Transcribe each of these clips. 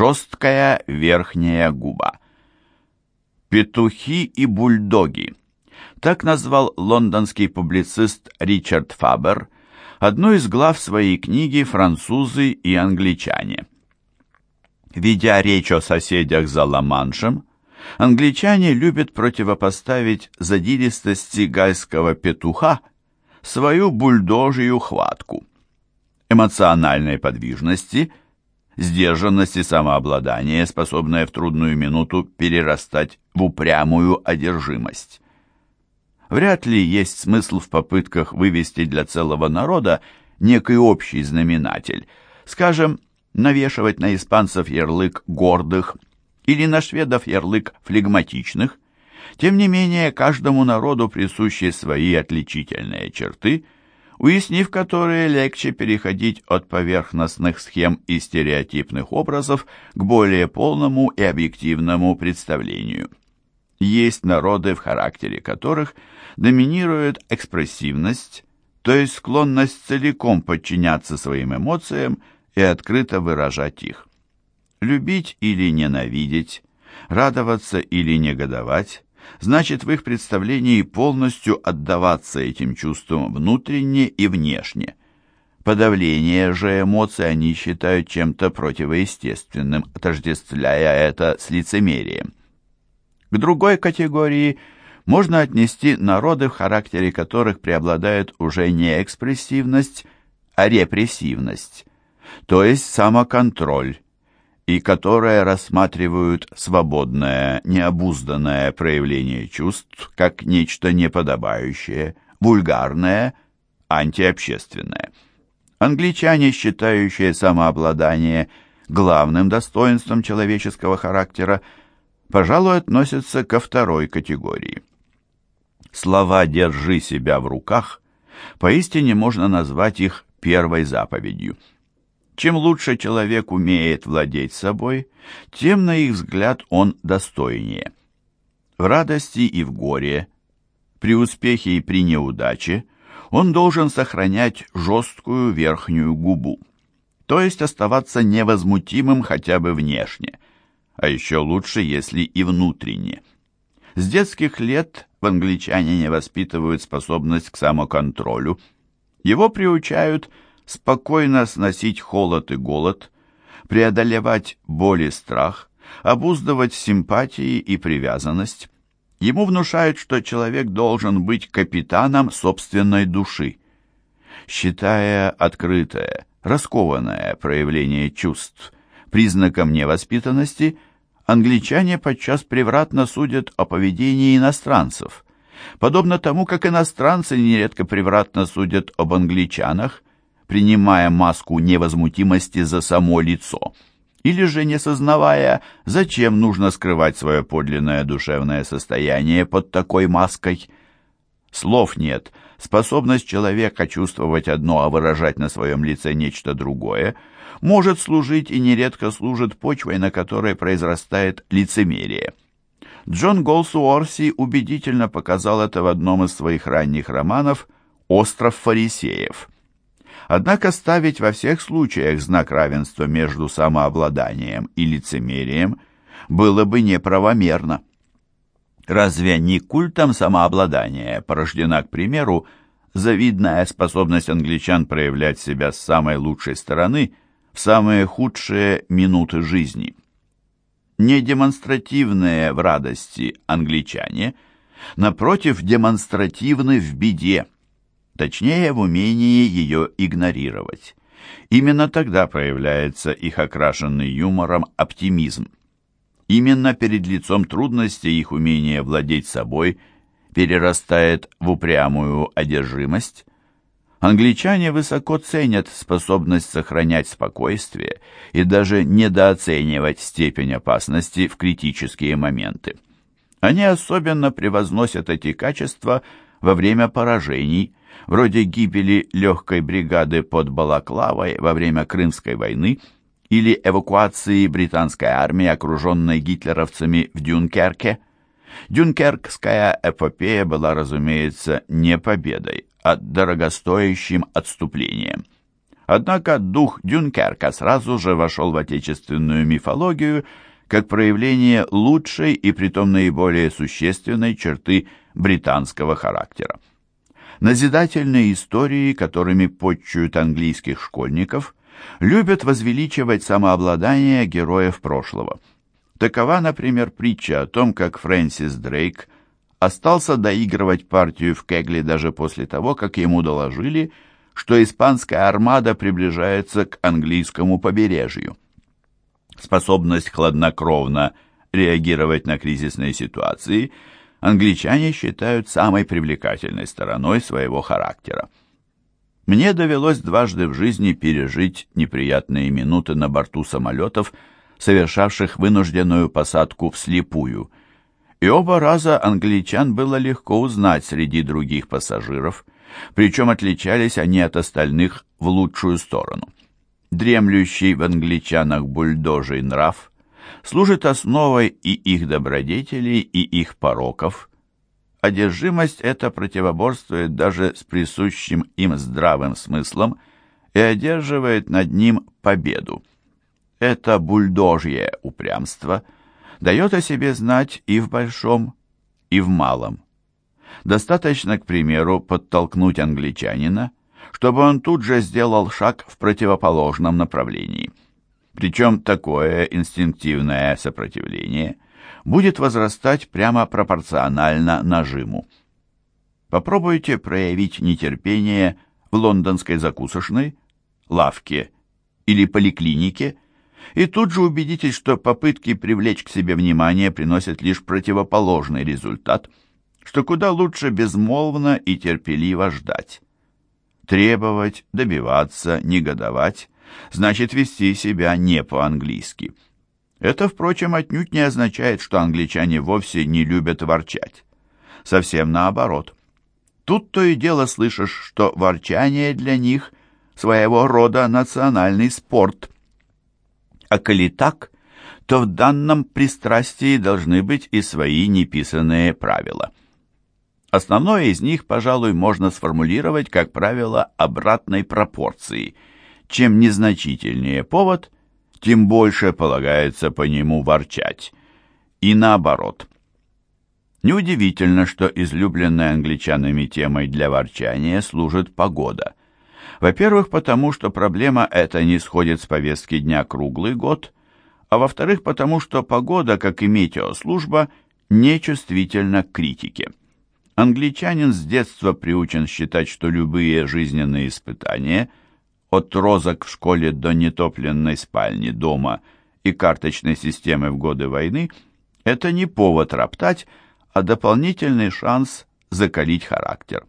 жесткая верхняя губа. «Петухи и бульдоги» — так назвал лондонский публицист Ричард Фабер одну из глав своей книги «Французы и англичане». Ведя речь о соседях за Ла-Маншем, англичане любят противопоставить задиристости гальского петуха свою бульдожью хватку. Эмоциональной подвижности – сдержанность и самообладание, способное в трудную минуту перерастать в упрямую одержимость. Вряд ли есть смысл в попытках вывести для целого народа некий общий знаменатель, скажем, навешивать на испанцев ярлык гордых или на шведов ярлык флегматичных. Тем не менее, каждому народу присущи свои отличительные черты – уяснив которые легче переходить от поверхностных схем и стереотипных образов к более полному и объективному представлению. Есть народы, в характере которых доминирует экспрессивность, то есть склонность целиком подчиняться своим эмоциям и открыто выражать их. Любить или ненавидеть, радоваться или негодовать, значит в их представлении полностью отдаваться этим чувствам внутренне и внешне. Подавление же эмоций они считают чем-то противоестественным, отождествляя это с лицемерием. К другой категории можно отнести народы, в характере которых преобладает уже не экспрессивность, а репрессивность, то есть самоконтроль, и которые рассматривают свободное, необузданное проявление чувств как нечто неподобающее, вульгарное, антиобщественное. Англичане, считающие самообладание главным достоинством человеческого характера, пожалуй, относятся ко второй категории. Слова «держи себя в руках» поистине можно назвать их первой заповедью – чем лучше человек умеет владеть собой, тем, на их взгляд, он достойнее. В радости и в горе, при успехе и при неудаче, он должен сохранять жесткую верхнюю губу, то есть оставаться невозмутимым хотя бы внешне, а еще лучше, если и внутренне. С детских лет в англичанине воспитывают способность к самоконтролю, его приучают – спокойно сносить холод и голод, преодолевать боль и страх, обуздывать симпатии и привязанность. Ему внушают, что человек должен быть капитаном собственной души. Считая открытое, раскованное проявление чувств признаком невоспитанности, англичане подчас превратно судят о поведении иностранцев, подобно тому, как иностранцы нередко превратно судят об англичанах, принимая маску невозмутимости за само лицо, или же не сознавая, зачем нужно скрывать свое подлинное душевное состояние под такой маской. Слов нет, способность человека чувствовать одно, а выражать на своем лице нечто другое, может служить и нередко служит почвой, на которой произрастает лицемерие. Джон Голсуорси убедительно показал это в одном из своих ранних романов «Остров фарисеев». Однако ставить во всех случаях знак равенства между самообладанием и лицемерием было бы неправомерно. Разве не культом самообладания порождена, к примеру, завидная способность англичан проявлять себя с самой лучшей стороны в самые худшие минуты жизни? Не демонстративные в радости англичане, напротив, демонстративны в беде – точнее в умении ее игнорировать. Именно тогда проявляется их окрашенный юмором оптимизм. Именно перед лицом трудностей их умение владеть собой перерастает в упрямую одержимость. Англичане высоко ценят способность сохранять спокойствие и даже недооценивать степень опасности в критические моменты. Они особенно превозносят эти качества во время поражений, вроде гибели легкой бригады под Балаклавой во время Крымской войны или эвакуации британской армии, окруженной гитлеровцами в Дюнкерке. Дюнкеркская эпопея была, разумеется, не победой, а дорогостоящим отступлением. Однако дух Дюнкерка сразу же вошел в отечественную мифологию как проявление лучшей и притом наиболее существенной черты британского характера. Назидательные истории, которыми подчуют английских школьников, любят возвеличивать самообладание героев прошлого. Такова, например, притча о том, как Фрэнсис Дрейк остался доигрывать партию в кегли даже после того, как ему доложили – что испанская армада приближается к английскому побережью. Способность хладнокровно реагировать на кризисные ситуации англичане считают самой привлекательной стороной своего характера. Мне довелось дважды в жизни пережить неприятные минуты на борту самолетов, совершавших вынужденную посадку вслепую. И оба раза англичан было легко узнать среди других пассажиров – причем отличались они от остальных в лучшую сторону. Дремлющий в англичанах бульдожий нрав служит основой и их добродетелей, и их пороков. Одержимость эта противоборствует даже с присущим им здравым смыслом и одерживает над ним победу. Это бульдожье упрямство дает о себе знать и в большом, и в малом. Достаточно, к примеру, подтолкнуть англичанина, чтобы он тут же сделал шаг в противоположном направлении. Причем такое инстинктивное сопротивление будет возрастать прямо пропорционально нажиму. Попробуйте проявить нетерпение в лондонской закусочной, лавке или поликлинике, и тут же убедитесь, что попытки привлечь к себе внимание приносят лишь противоположный результат – что куда лучше безмолвно и терпеливо ждать. Требовать, добиваться, негодовать значит вести себя не по-английски. Это, впрочем, отнюдь не означает, что англичане вовсе не любят ворчать. Совсем наоборот. Тут то и дело слышишь, что ворчание для них своего рода национальный спорт. А коли так, то в данном пристрастии должны быть и свои неписанные правила. Основное из них, пожалуй, можно сформулировать как правило обратной пропорции. Чем незначительнее повод, тем больше полагается по нему ворчать. И наоборот. Неудивительно, что излюбленной англичанами темой для ворчания служит погода. Во-первых, потому что проблема эта не сходит с повестки дня круглый год, а во-вторых, потому что погода, как и метеослужба, нечувствительна к критике. Англичанин с детства приучен считать, что любые жизненные испытания, от розок в школе до нетопленной спальни дома и карточной системы в годы войны, это не повод роптать, а дополнительный шанс закалить характер.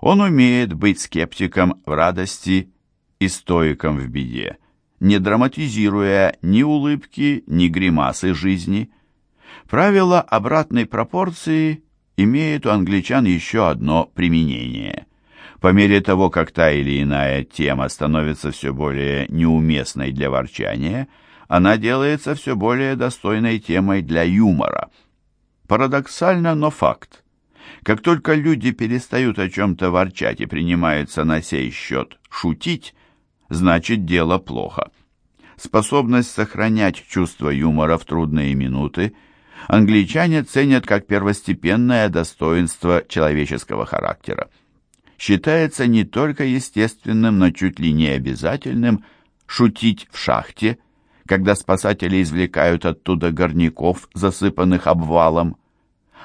Он умеет быть скептиком в радости и стоиком в беде, не драматизируя ни улыбки, ни гримасы жизни. Правило обратной пропорции имеет у англичан еще одно применение. По мере того, как та или иная тема становится все более неуместной для ворчания, она делается все более достойной темой для юмора. Парадоксально, но факт. Как только люди перестают о чем-то ворчать и принимаются на сей счет шутить, значит дело плохо. Способность сохранять чувство юмора в трудные минуты – англичане ценят как первостепенное достоинство человеческого характера. Считается не только естественным, но чуть ли не обязательным шутить в шахте, когда спасатели извлекают оттуда горняков, засыпанных обвалом.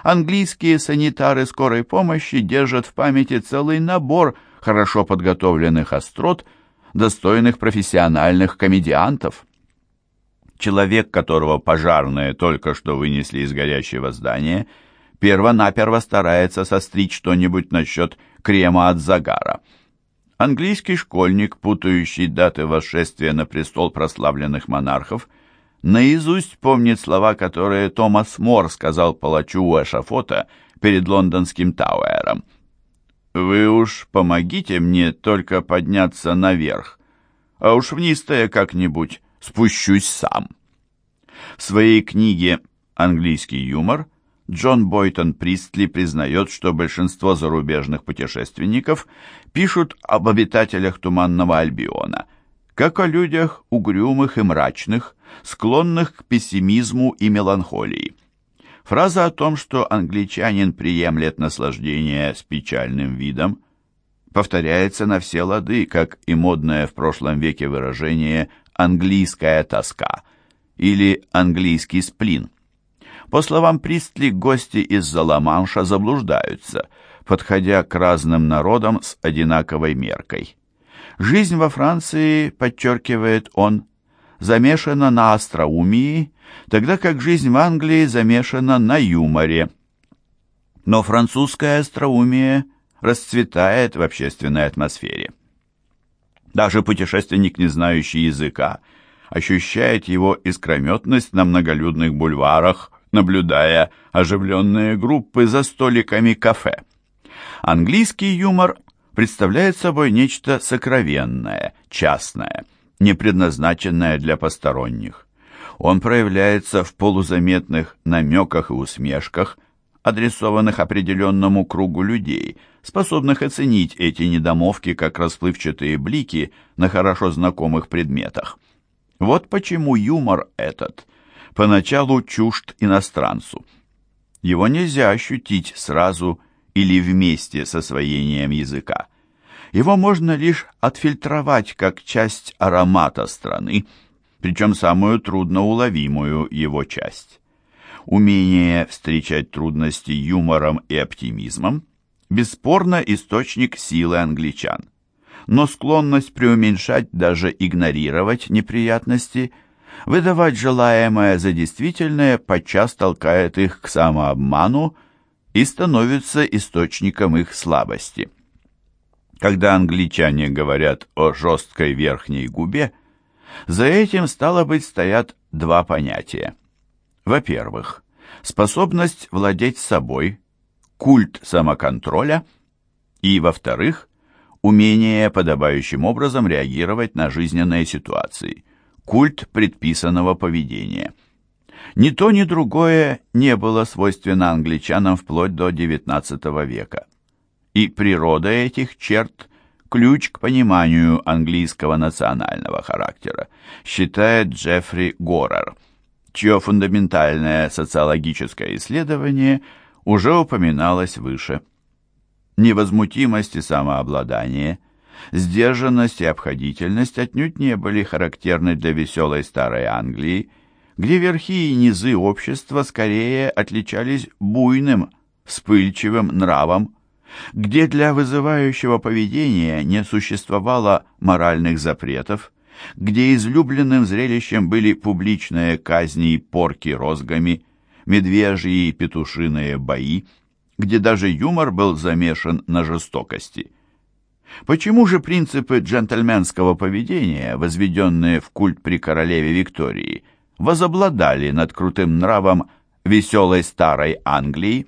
Английские санитары скорой помощи держат в памяти целый набор хорошо подготовленных острот, достойных профессиональных комедиантов. Человек, которого пожарные только что вынесли из горящего здания, перво-наперво старается состричь что-нибудь насчет крема от загара. Английский школьник, путающий даты восшествия на престол прославленных монархов, наизусть помнит слова, которые Томас Мор сказал палачу у перед лондонским Тауэром. «Вы уж помогите мне только подняться наверх, а уж вниз-то я как-нибудь спущусь сам. В своей книге «Английский юмор» Джон Бойтон Пристли признает, что большинство зарубежных путешественников пишут об обитателях Туманного Альбиона, как о людях угрюмых и мрачных, склонных к пессимизму и меланхолии. Фраза о том, что англичанин приемлет наслаждение с печальным видом, повторяется на все лады, как и модное в прошлом веке выражение «английская тоска» или «английский сплин». По словам Пристли, гости из-за заблуждаются, подходя к разным народам с одинаковой меркой. Жизнь во Франции, подчеркивает он, замешана на остроумии, тогда как жизнь в Англии замешана на юморе. Но французское остроумие расцветает в общественной атмосфере. Даже путешественник, не знающий языка, ощущает его искрометность на многолюдных бульварах, наблюдая оживленные группы за столиками кафе. Английский юмор представляет собой нечто сокровенное, частное, не предназначенное для посторонних. Он проявляется в полузаметных намеках и усмешках, адресованных определенному кругу людей, способных оценить эти недомовки как расплывчатые блики на хорошо знакомых предметах. Вот почему юмор этот поначалу чужд иностранцу. Его нельзя ощутить сразу или вместе с освоением языка. Его можно лишь отфильтровать как часть аромата страны, причем самую трудноуловимую его часть. Умение встречать трудности юмором и оптимизмом бесспорно источник силы англичан. Но склонность преуменьшать, даже игнорировать неприятности – выдавать желаемое за действительное подчас толкает их к самообману и становится источником их слабости. Когда англичане говорят о жесткой верхней губе, за этим, стало быть, стоят два понятия. Во-первых, способность владеть собой, культ самоконтроля, и, во-вторых, умение подобающим образом реагировать на жизненные ситуации – культ предписанного поведения. Ни то, ни другое не было свойственно англичанам вплоть до XIX века. И природа этих черт – ключ к пониманию английского национального характера, считает Джеффри Горер, чье фундаментальное социологическое исследование уже упоминалось выше. Невозмутимость и самообладание – Сдержанность и обходительность отнюдь не были характерны для веселой старой Англии, где верхи и низы общества скорее отличались буйным, вспыльчивым нравом, где для вызывающего поведения не существовало моральных запретов, где излюбленным зрелищем были публичные казни и порки розгами, медвежьи и петушиные бои, где даже юмор был замешан на жестокости. Почему же принципы джентльменского поведения, возведенные в культ при королеве Виктории, возобладали над крутым нравом веселой старой Англии?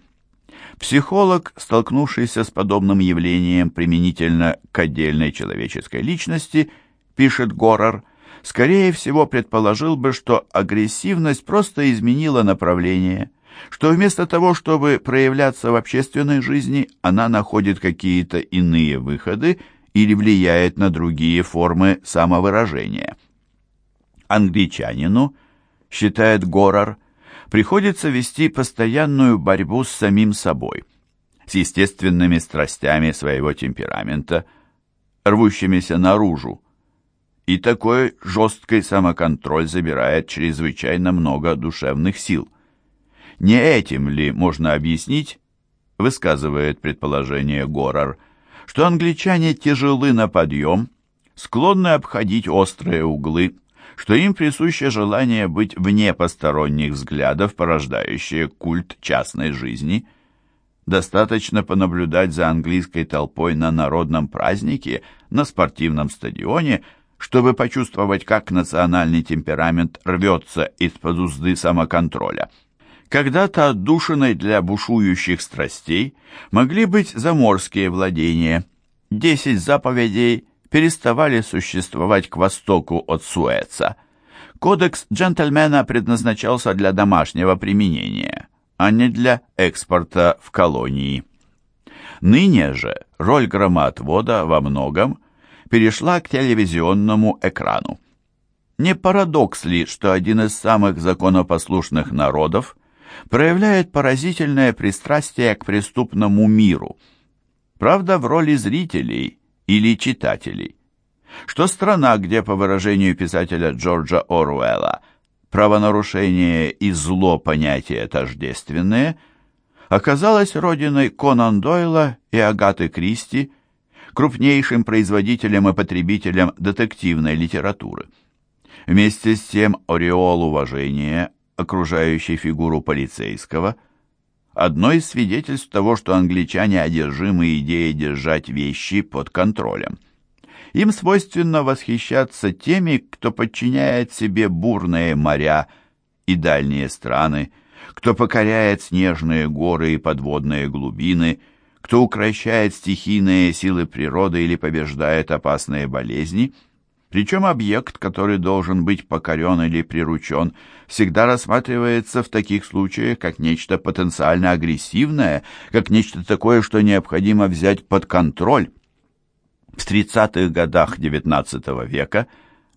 Психолог, столкнувшийся с подобным явлением применительно к отдельной человеческой личности, пишет Горор, скорее всего предположил бы, что агрессивность просто изменила направление – что вместо того, чтобы проявляться в общественной жизни, она находит какие-то иные выходы или влияет на другие формы самовыражения. Англичанину, считает Горар, приходится вести постоянную борьбу с самим собой, с естественными страстями своего темперамента, рвущимися наружу, и такой жесткий самоконтроль забирает чрезвычайно много душевных сил – не этим ли можно объяснить, высказывает предположение Горар, что англичане тяжелы на подъем, склонны обходить острые углы, что им присуще желание быть вне посторонних взглядов, порождающее культ частной жизни. Достаточно понаблюдать за английской толпой на народном празднике, на спортивном стадионе, чтобы почувствовать, как национальный темперамент рвется из-под узды самоконтроля. Когда-то отдушиной для бушующих страстей могли быть заморские владения. Десять заповедей переставали существовать к востоку от Суэца. Кодекс джентльмена предназначался для домашнего применения. а не для экспорта в колонии. Ныне же роль громоотвода во многом перешла к телевизионному экрану. Не парадокс ли, что один из самых законопослушных народов проявляет поразительное пристрастие к преступному миру? Правда, в роли зрителей или читателей. Что страна, где, по выражению писателя Джорджа Оруэлла, правонарушение и зло понятия тождественные, оказалась родиной Конан Дойла и Агаты Кристи, крупнейшим производителем и потребителем детективной литературы. Вместе с тем ореол уважения, окружающий фигуру полицейского, одно из свидетельств того, что англичане одержимы идеей держать вещи под контролем. Им свойственно восхищаться теми, кто подчиняет себе бурные моря и дальние страны, кто покоряет снежные горы и подводные глубины, кто укращает стихийные силы природы или побеждает опасные болезни, причем объект, который должен быть покорен или приручен, всегда рассматривается в таких случаях как нечто потенциально агрессивное, как нечто такое, что необходимо взять под контроль. В 30-х годах XIX века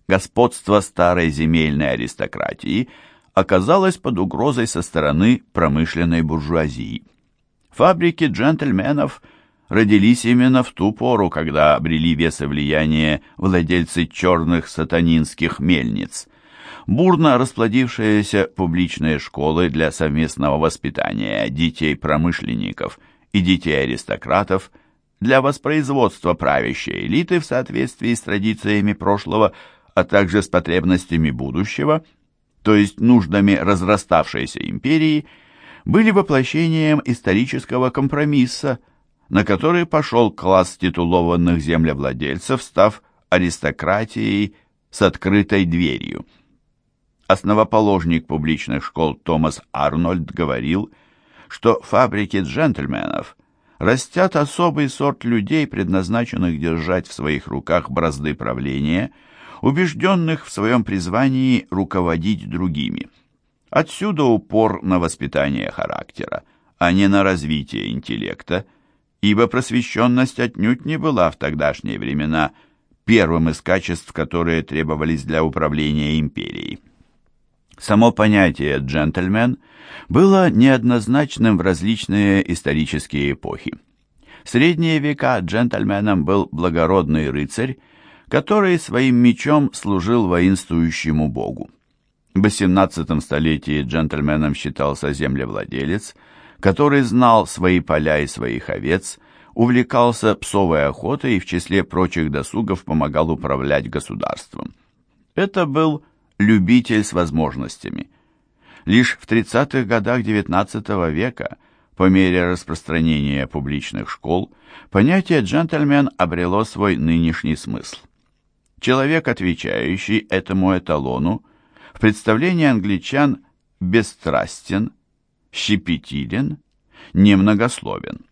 господство старой земельной аристократии оказалось под угрозой со стороны промышленной буржуазии. Фабрики джентльменов родились именно в ту пору, когда обрели вес и влияние владельцы черных сатанинских мельниц. Бурно расплодившиеся публичные школы для совместного воспитания детей промышленников и детей аристократов – для воспроизводства правящей элиты в соответствии с традициями прошлого, а также с потребностями будущего, то есть нуждами разраставшейся империи, были воплощением исторического компромисса, на который пошел класс титулованных землевладельцев, став аристократией с открытой дверью. Основоположник публичных школ Томас Арнольд говорил, что фабрики джентльменов растят особый сорт людей, предназначенных держать в своих руках бразды правления, убежденных в своем призвании руководить другими. Отсюда упор на воспитание характера, а не на развитие интеллекта, ибо просвещенность отнюдь не была в тогдашние времена первым из качеств, которые требовались для управления империей. Само понятие «джентльмен» было неоднозначным в различные исторические эпохи. В средние века джентльменом был благородный рыцарь, который своим мечом служил воинствующему богу. В XVIII столетии джентльменом считался землевладелец, который знал свои поля и своих овец, увлекался псовой охотой и в числе прочих досугов помогал управлять государством. Это был любитель с возможностями. Лишь в 30-х годах XIX века, по мере распространения публичных школ, понятие «джентльмен» обрело свой нынешний смысл. Человек, отвечающий этому эталону, в представлении англичан бесстрастен, щепетилен, немногословен.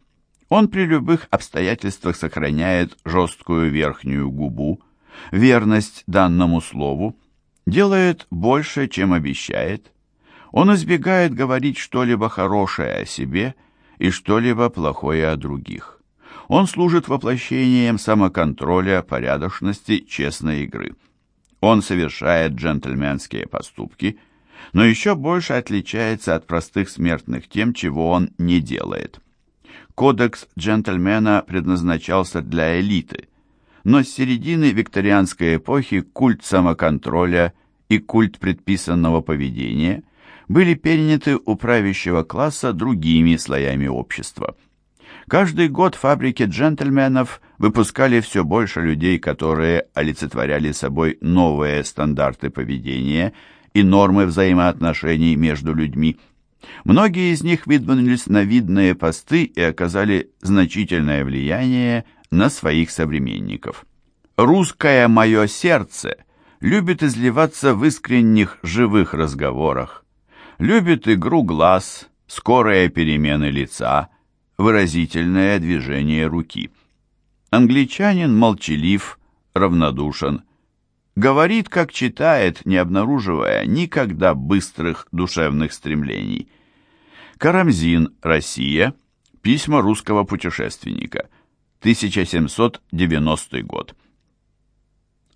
Он при любых обстоятельствах сохраняет жесткую верхнюю губу, верность данному слову, делает больше, чем обещает. Он избегает говорить что-либо хорошее о себе и что-либо плохое о других. Он служит воплощением самоконтроля, порядочности, честной игры. Он совершает джентльменские поступки, но еще больше отличается от простых смертных тем, чего он не делает. Кодекс джентльмена предназначался для элиты, но с середины викторианской эпохи культ самоконтроля и культ предписанного поведения были переняты у правящего класса другими слоями общества. Каждый год фабрики джентльменов выпускали все больше людей, которые олицетворяли собой новые стандарты поведения и нормы взаимоотношений между людьми. Многие из них выдвинулись на видные посты и оказали значительное влияние на своих современников. «Русское мое сердце» любит изливаться в искренних живых разговорах, любит игру глаз, скорые перемены лица, выразительное движение руки. Англичанин молчалив, равнодушен, говорит, как читает, не обнаруживая никогда быстрых душевных стремлений. Карамзин, Россия. Письма русского путешественника. 1790 год.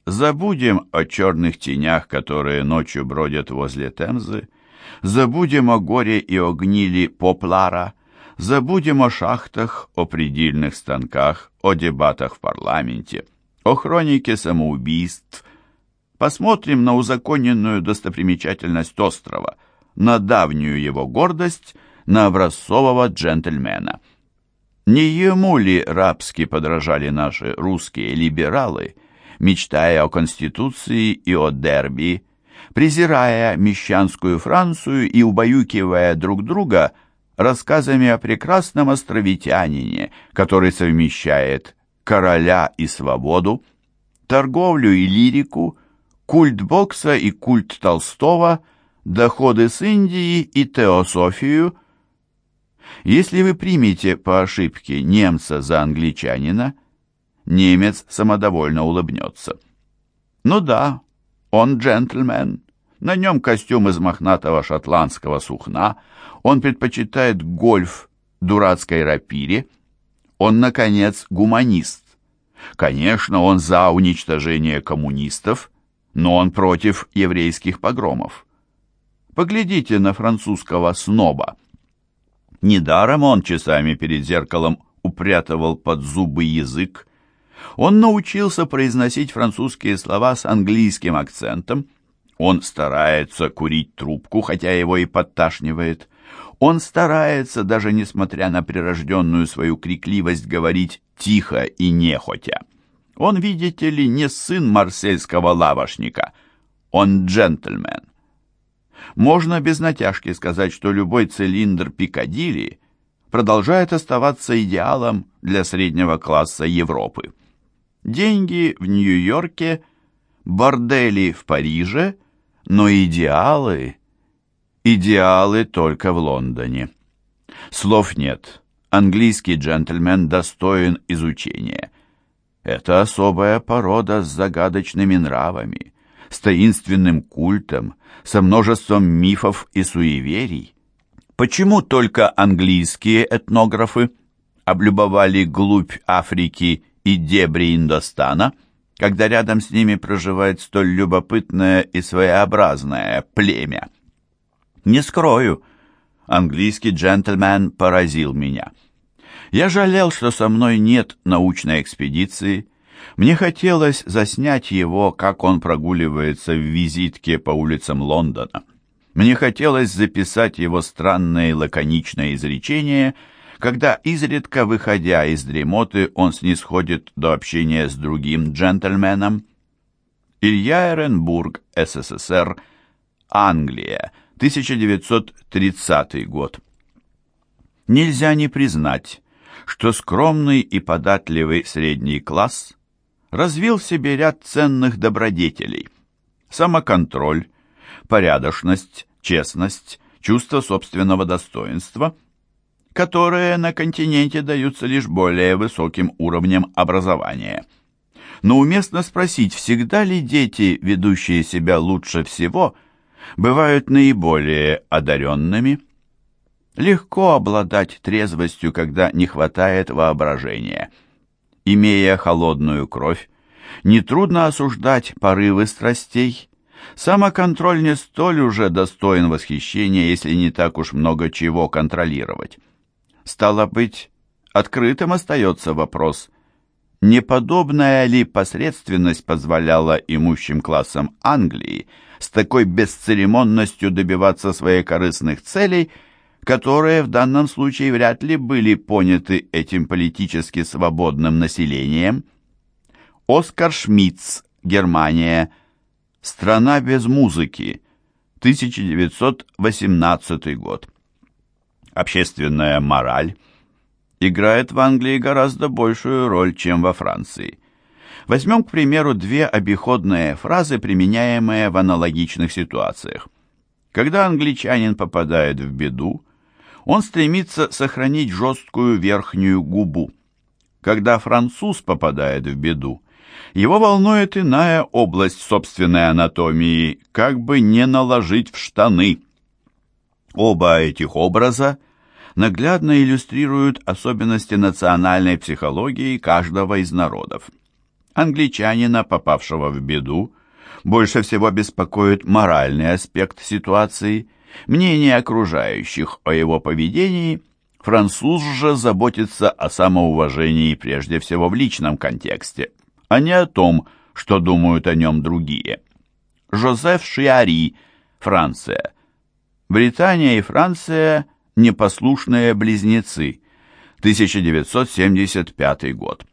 Забудем о черных тенях, которые ночью бродят возле Темзы, забудем о горе и о гнили Поплара, забудем о шахтах, о предельных станках, о дебатах в парламенте, о хронике самоубийств. Посмотрим на узаконенную достопримечательность острова, на давнюю его гордость, на образцового джентльмена. Не ему ли рабски подражали наши русские либералы – мечтая о Конституции и о дерби, презирая мещанскую Францию и убаюкивая друг друга рассказами о прекрасном островитянине, который совмещает короля и свободу, торговлю и лирику, культ бокса и культ Толстого, доходы с Индии и теософию. Если вы примете по ошибке немца за англичанина, немец самодовольно улыбнется. Ну да, он джентльмен. На нем костюм из мохнатого шотландского сукна. Он предпочитает гольф дурацкой рапире. Он, наконец, гуманист. Конечно, он за уничтожение коммунистов, но он против еврейских погромов. Поглядите на французского сноба. Недаром он часами перед зеркалом упрятывал под зубы язык, он научился произносить французские слова с английским акцентом. Он старается курить трубку, хотя его и подташнивает. Он старается, даже несмотря на прирожденную свою крикливость, говорить тихо и нехотя. Он, видите ли, не сын марсельского лавошника. Он джентльмен. Можно без натяжки сказать, что любой цилиндр Пикадилли продолжает оставаться идеалом для среднего класса Европы. Деньги в Нью-Йорке, бордели в Париже, но идеалы... Идеалы только в Лондоне. Слов нет. Английский джентльмен достоин изучения. Это особая порода с загадочными нравами, с таинственным культом, со множеством мифов и суеверий. Почему только английские этнографы облюбовали глубь Африки и дебри Индостана, когда рядом с ними проживает столь любопытное и своеобразное племя. Не скрою, английский джентльмен поразил меня. Я жалел, что со мной нет научной экспедиции. Мне хотелось заснять его, как он прогуливается в визитке по улицам Лондона. Мне хотелось записать его странное и лаконичное изречение — когда изредка, выходя из дремоты, он снисходит до общения с другим джентльменом. Илья Эренбург, СССР, Англия, 1930 год. Нельзя не признать, что скромный и податливый средний класс развил в себе ряд ценных добродетелей. Самоконтроль, порядочность, честность, чувство собственного достоинства – которые на континенте даются лишь более высоким уровнем образования. Но уместно спросить, всегда ли дети, ведущие себя лучше всего, бывают наиболее одаренными? Легко обладать трезвостью, когда не хватает воображения. Имея холодную кровь, нетрудно осуждать порывы страстей. Самоконтроль не столь уже достоин восхищения, если не так уж много чего контролировать. Стало быть, открытым остается вопрос, не подобная ли посредственность позволяла имущим классам Англии с такой бесцеремонностью добиваться своих корыстных целей, которые в данном случае вряд ли были поняты этим политически свободным населением. Оскар Шмидц, Германия. Страна без музыки. 1918 год общественная мораль играет в Англии гораздо большую роль, чем во Франции. Возьмем, к примеру, две обиходные фразы, применяемые в аналогичных ситуациях. Когда англичанин попадает в беду, он стремится сохранить жесткую верхнюю губу. Когда француз попадает в беду, его волнует иная область собственной анатомии, как бы не наложить в штаны – Оба этих образа наглядно иллюстрируют особенности национальной психологии каждого из народов. Англичанина, попавшего в беду, больше всего беспокоит моральный аспект ситуации, мнение окружающих о его поведении, француз же заботится о самоуважении прежде всего в личном контексте, а не о том, что думают о нем другие. Жозеф Шиари, Франция. Британия и Франция – непослушные близнецы. 1975 год.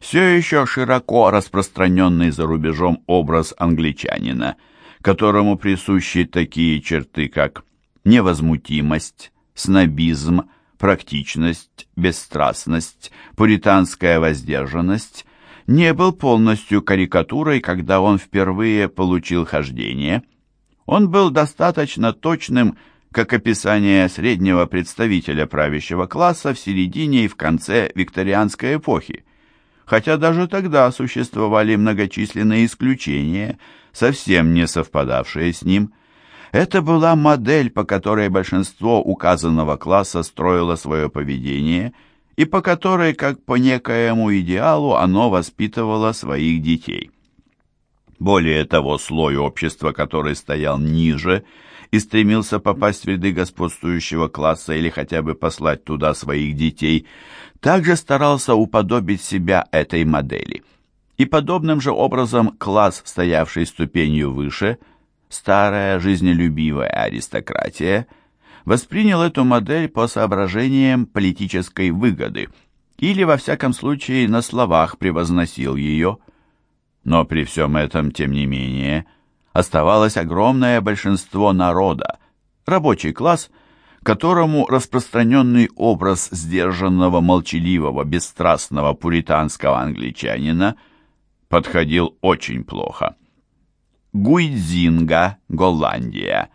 Все еще широко распространенный за рубежом образ англичанина, которому присущи такие черты, как невозмутимость, снобизм, практичность, бесстрастность, пуританская воздержанность, не был полностью карикатурой, когда он впервые получил хождение. Он был достаточно точным, как описание среднего представителя правящего класса в середине и в конце викторианской эпохи, хотя даже тогда существовали многочисленные исключения, совсем не совпадавшие с ним. Это была модель, по которой большинство указанного класса строило свое поведение – и по которой, как по некоему идеалу, оно воспитывало своих детей. Более того, слой общества, который стоял ниже и стремился попасть в ряды господствующего класса или хотя бы послать туда своих детей, также старался уподобить себя этой модели. И подобным же образом класс, стоявший ступенью выше, старая жизнелюбивая аристократия – воспринял эту модель по соображениям политической выгоды или, во всяком случае, на словах превозносил ее. Но при всем этом, тем не менее, оставалось огромное большинство народа, рабочий класс, которому распространенный образ сдержанного, молчаливого, бесстрастного пуританского англичанина подходил очень плохо. Гуйдзинга, Голландия,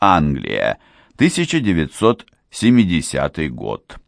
Англия – 1970 год.